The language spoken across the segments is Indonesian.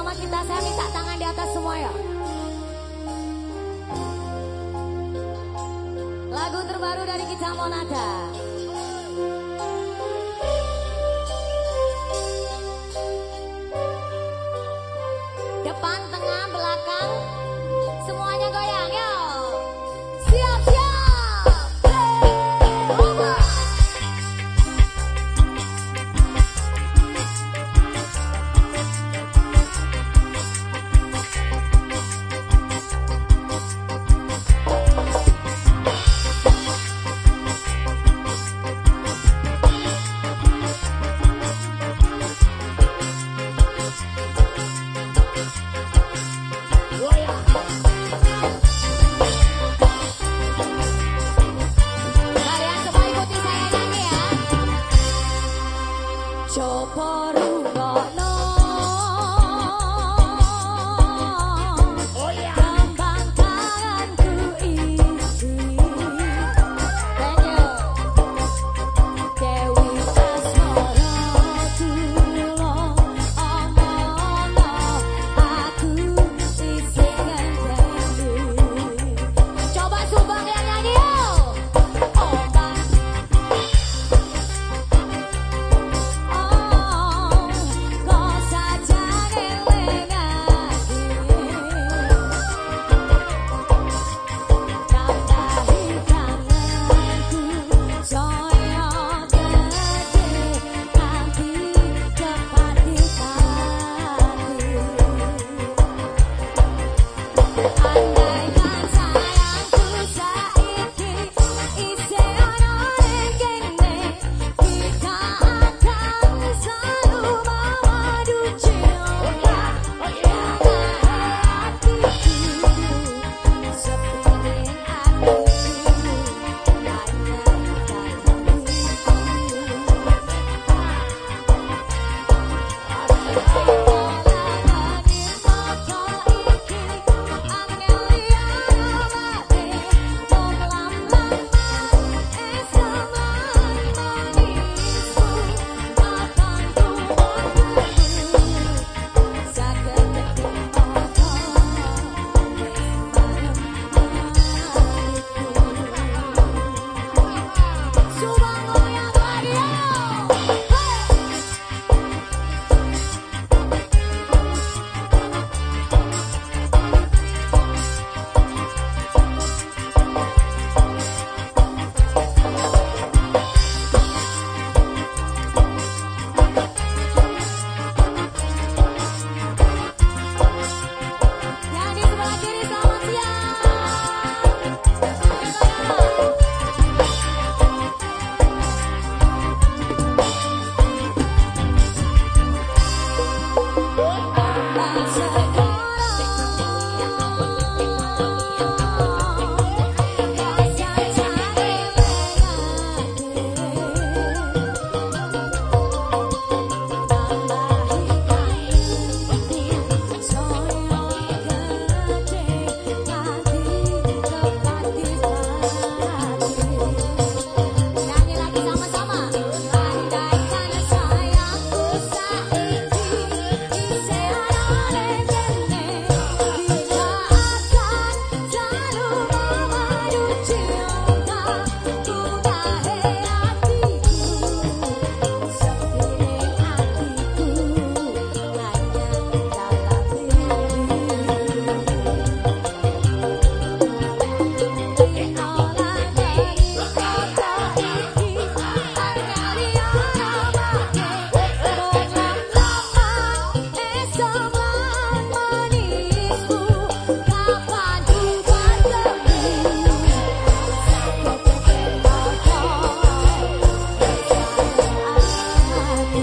sama kita, saya minta tangan di atas semua ya. Lagu terbaru dari kita Monada.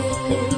Thank you.